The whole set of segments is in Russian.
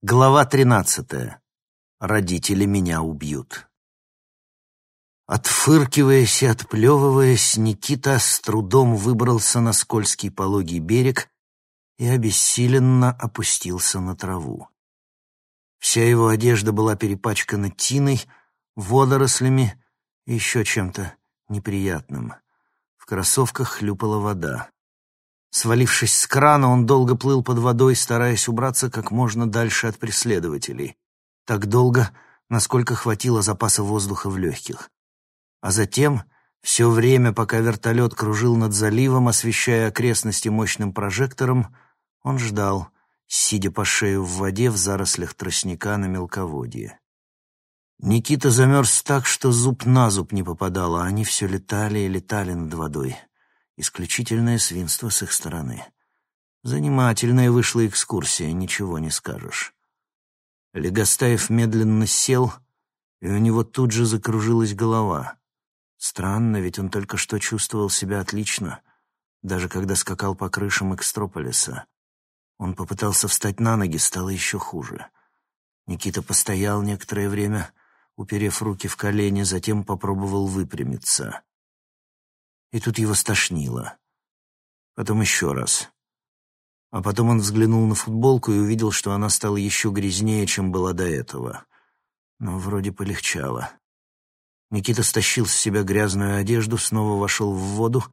Глава тринадцатая. Родители меня убьют. Отфыркиваясь и отплевываясь, Никита с трудом выбрался на скользкий пологий берег и обессиленно опустился на траву. Вся его одежда была перепачкана тиной, водорослями и еще чем-то неприятным. В кроссовках хлюпала вода. Свалившись с крана, он долго плыл под водой, стараясь убраться как можно дальше от преследователей. Так долго, насколько хватило запаса воздуха в легких. А затем, все время, пока вертолет кружил над заливом, освещая окрестности мощным прожектором, он ждал, сидя по шею в воде в зарослях тростника на мелководье. Никита замерз так, что зуб на зуб не попадал, а они все летали и летали над водой. Исключительное свинство с их стороны. Занимательная вышла экскурсия, ничего не скажешь. Легостаев медленно сел, и у него тут же закружилась голова. Странно, ведь он только что чувствовал себя отлично, даже когда скакал по крышам Экстрополиса. Он попытался встать на ноги, стало еще хуже. Никита постоял некоторое время, уперев руки в колени, затем попробовал выпрямиться и тут его стошнило. Потом еще раз. А потом он взглянул на футболку и увидел, что она стала еще грязнее, чем была до этого. Но вроде полегчало. Никита стащил с себя грязную одежду, снова вошел в воду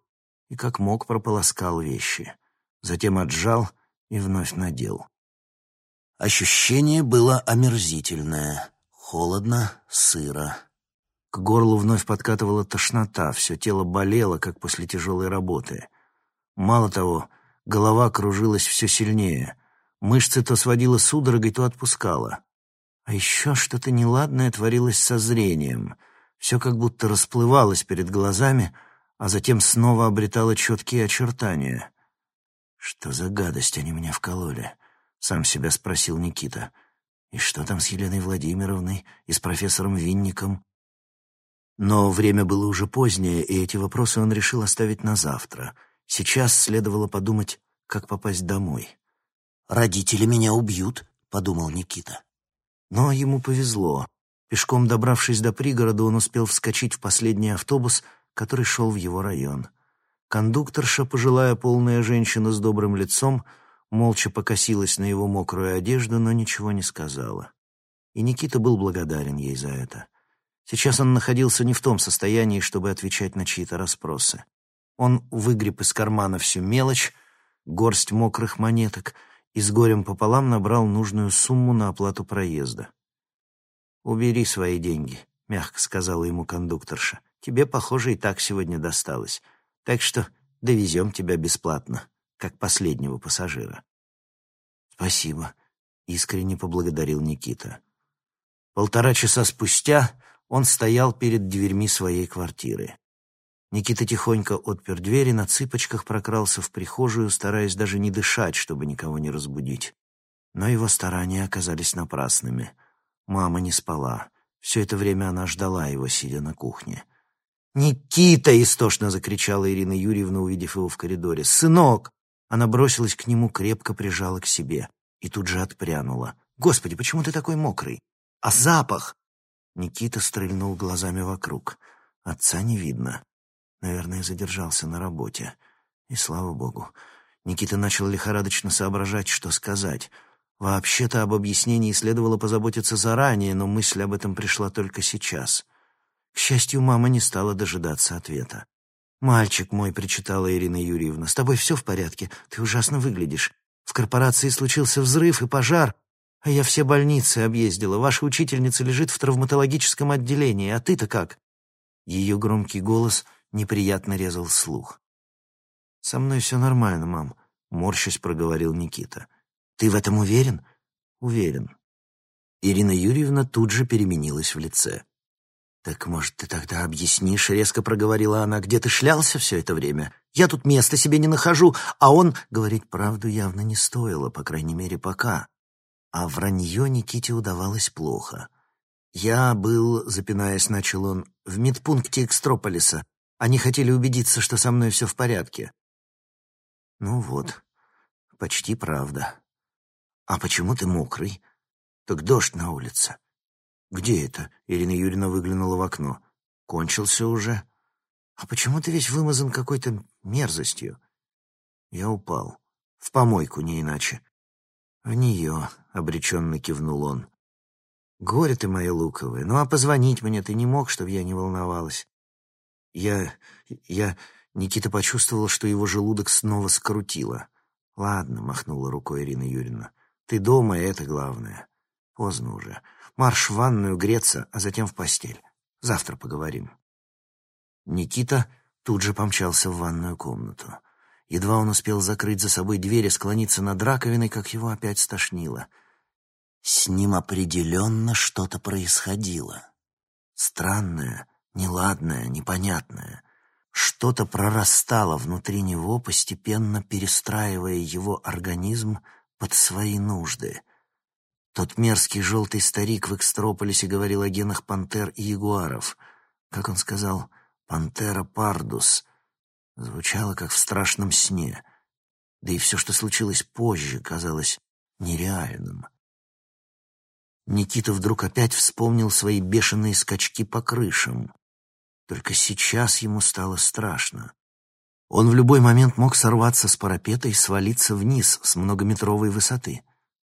и как мог прополоскал вещи. Затем отжал и вновь надел. Ощущение было омерзительное. Холодно, сыро. К горлу вновь подкатывала тошнота, все тело болело, как после тяжелой работы. Мало того, голова кружилась все сильнее. Мышцы то сводила судорогой, то отпускала. А еще что-то неладное творилось со зрением. Все как будто расплывалось перед глазами, а затем снова обретало четкие очертания. «Что за гадость они меня вкололи?» — сам себя спросил Никита. «И что там с Еленой Владимировной и с профессором Винником?» Но время было уже позднее, и эти вопросы он решил оставить на завтра. Сейчас следовало подумать, как попасть домой. «Родители меня убьют», — подумал Никита. Но ему повезло. Пешком добравшись до пригорода, он успел вскочить в последний автобус, который шел в его район. Кондукторша, пожилая полная женщина с добрым лицом, молча покосилась на его мокрую одежду, но ничего не сказала. И Никита был благодарен ей за это. Сейчас он находился не в том состоянии, чтобы отвечать на чьи-то расспросы. Он выгреб из кармана всю мелочь, горсть мокрых монеток и с горем пополам набрал нужную сумму на оплату проезда. «Убери свои деньги», — мягко сказала ему кондукторша. «Тебе, похоже, и так сегодня досталось. Так что довезем тебя бесплатно, как последнего пассажира». «Спасибо», — искренне поблагодарил Никита. Полтора часа спустя он стоял перед дверьми своей квартиры. Никита тихонько отпер дверь и на цыпочках прокрался в прихожую, стараясь даже не дышать, чтобы никого не разбудить. Но его старания оказались напрасными. Мама не спала. Все это время она ждала его, сидя на кухне. «Никита!» — истошно закричала Ирина Юрьевна, увидев его в коридоре. «Сынок!» Она бросилась к нему, крепко прижала к себе и тут же отпрянула. «Господи, почему ты такой мокрый? А запах? Никита стрельнул глазами вокруг. Отца не видно. Наверное, задержался на работе. И слава богу. Никита начал лихорадочно соображать, что сказать. Вообще-то об объяснении следовало позаботиться заранее, но мысль об этом пришла только сейчас. К счастью, мама не стала дожидаться ответа. «Мальчик мой», — причитала Ирина Юрьевна, — «с тобой все в порядке? Ты ужасно выглядишь. В корпорации случился взрыв и пожар. А я все больницы объездила. Ваша учительница лежит в травматологическом отделении. А ты-то как?» Ее громкий голос неприятно резал слух. «Со мной все нормально, мам», — морщась проговорил Никита. «Ты в этом уверен?» «Уверен». Ирина Юрьевна тут же переменилась в лице. «Так, может, ты тогда объяснишь?» — резко проговорила она. «Где ты шлялся все это время? Я тут места себе не нахожу, а он...» Говорить правду явно не стоило, по крайней мере, пока а вранье Никите удавалось плохо. «Я был, запинаясь, начал он, в медпункте Экстрополиса. Они хотели убедиться, что со мной все в порядке». «Ну вот, почти правда. А почему ты мокрый?» Так дождь на улице. Где это? Ирина Юрьевна выглянула в окно. Кончился уже. А почему ты весь вымазан какой-то мерзостью? Я упал. В помойку, не иначе. В нее, — обреченно кивнул он. Горе ты мое луковое. Ну а позвонить мне ты не мог, чтобы я не волновалась. Я... я... Никита почувствовал, что его желудок снова скрутило. «Ладно», — махнула рукой Ирина Юрьевна. «Ты дома, это главное. Поздно уже. Марш в ванную греться, а затем в постель. Завтра поговорим». Никита тут же помчался в ванную комнату. Едва он успел закрыть за собой дверь и склониться над раковиной, как его опять стошнило. С ним определенно что-то происходило. Странное, неладное, непонятное. Что-то прорастало внутри него, постепенно перестраивая его организм под свои нужды. Тот мерзкий желтый старик в Экстрополисе говорил о генах пантер и ягуаров. Как он сказал, «пантера пардус», звучало как в страшном сне. Да и все, что случилось позже, казалось нереальным. Никита вдруг опять вспомнил свои бешеные скачки по крышам. Только сейчас ему стало страшно. Он в любой момент мог сорваться с парапета и свалиться вниз с многометровой высоты.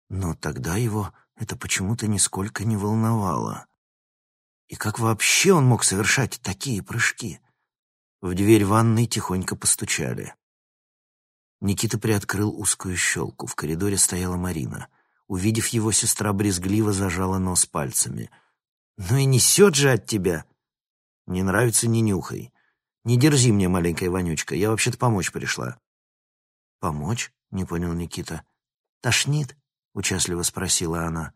Но тогда его это почему-то нисколько не волновало. И как вообще он мог совершать такие прыжки? В дверь ванной тихонько постучали. Никита приоткрыл узкую щелку. В коридоре стояла Марина. Увидев его, сестра брезгливо зажала нос пальцами. «Ну и несет же от тебя!» Не нравится — не нюхай. Не дерзи мне, маленькая вонючка, я вообще-то помочь пришла». «Помочь?» — не понял Никита. «Тошнит?» — участливо спросила она.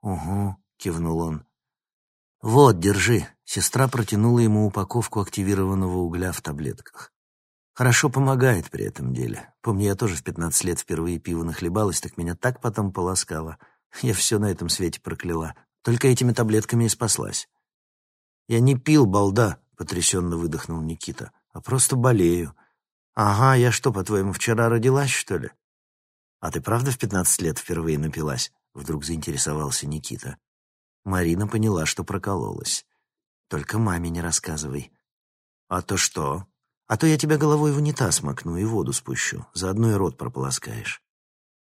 «Угу», — кивнул он. «Вот, держи». Сестра протянула ему упаковку активированного угля в таблетках. Хорошо помогает при этом деле. Помню, я тоже в пятнадцать лет впервые пиво нахлебалась, так меня так потом полоскало. Я все на этом свете прокляла. Только этими таблетками и спаслась. «Я не пил, балда», — потрясенно выдохнул Никита, — «а просто болею». «Ага, я что, по-твоему, вчера родилась, что ли?» «А ты правда в пятнадцать лет впервые напилась?» — вдруг заинтересовался Никита. Марина поняла, что прокололась. «Только маме не рассказывай». «А то что?» «А то я тебя головой в унитаз макну и воду спущу, заодно и рот прополоскаешь».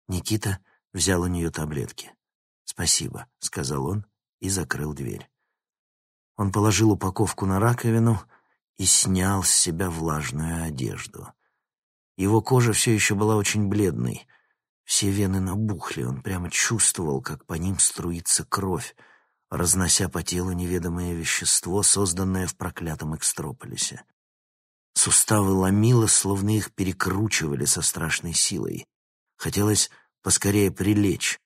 Никита взял у нее таблетки. «Спасибо», — сказал он и закрыл дверь. Он положил упаковку на раковину и снял с себя влажную одежду. Его кожа все еще была очень бледной. Все вены набухли, он прямо чувствовал, как по ним струится кровь, разнося по телу неведомое вещество, созданное в проклятом Экстрополисе. Суставы ломило, словно их перекручивали со страшной силой. Хотелось поскорее прилечь.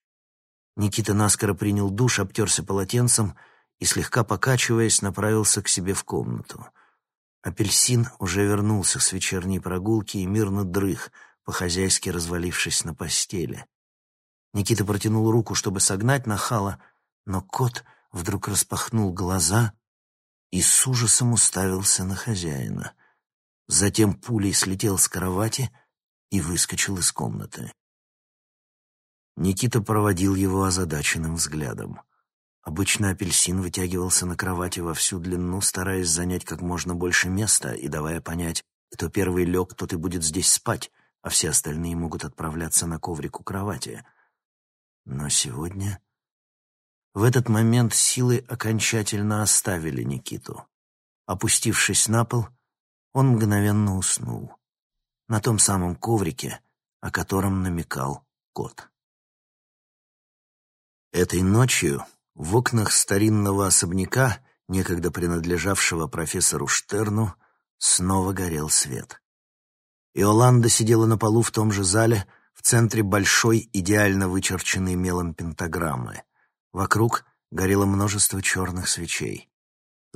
Никита наскоро принял душ, обтерся полотенцем — и, слегка покачиваясь, направился к себе в комнату. Апельсин уже вернулся с вечерней прогулки и мирно дрых, по-хозяйски развалившись на постели. Никита протянул руку, чтобы согнать нахала, но кот вдруг распахнул глаза и с ужасом уставился на хозяина. Затем пулей слетел с кровати и выскочил из комнаты. Никита проводил его озадаченным взглядом. Обычно апельсин вытягивался на кровати во всю длину, стараясь занять как можно больше места и давая понять, кто первый лег, тот и будет здесь спать, а все остальные могут отправляться на коврик у кровати. Но сегодня... В этот момент силы окончательно оставили Никиту. Опустившись на пол, он мгновенно уснул. На том самом коврике, о котором намекал кот. Этой ночью в окнах старинного особняка, некогда принадлежавшего профессору Штерну, снова горел свет. Иоланда сидела на полу в том же зале, в центре большой, идеально вычерченной мелом пентаграммы. Вокруг горело множество черных свечей.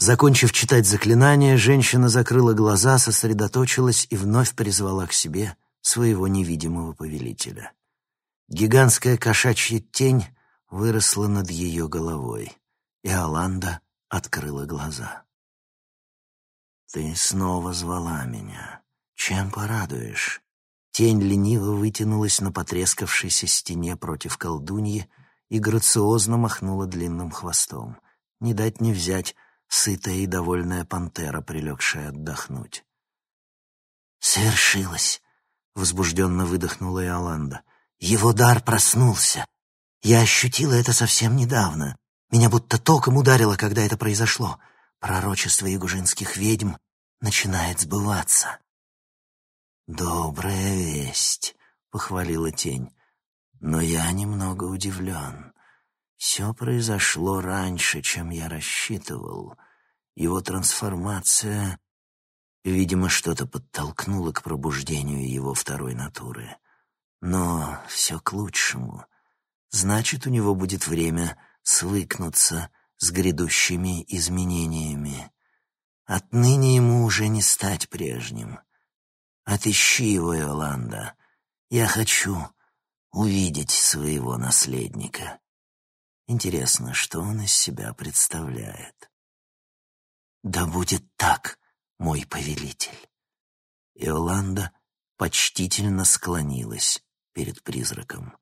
Закончив читать заклинание, женщина закрыла глаза, сосредоточилась и вновь призвала к себе своего невидимого повелителя. Гигантская кошачья тень выросла над ее головой, и Аланда открыла глаза. «Ты снова звала меня. Чем порадуешь?» Тень лениво вытянулась на потрескавшейся стене против колдуньи и грациозно махнула длинным хвостом. Не дать не взять сытая и довольная пантера, прилегшая отдохнуть. «Свершилось!» — возбужденно выдохнула Иоланда. «Его дар проснулся. Я ощутила это совсем недавно. Меня будто током ударило, когда это произошло. Пророчество ягужинских ведьм начинает сбываться». «Добрая весть», — похвалила тень. «Но я немного удивлен. Все произошло раньше, чем я рассчитывал. Его трансформация, видимо, что-то подтолкнуло к пробуждению его второй натуры. Но все к лучшему. Значит, у него будет время свыкнуться с грядущими изменениями. Отныне ему уже не стать прежним. Отыщи его, Иоланда. Я хочу увидеть своего наследника. Интересно, что он из себя представляет. Да будет так, мой повелитель. Иоланда почтительно склонилась перед призраком.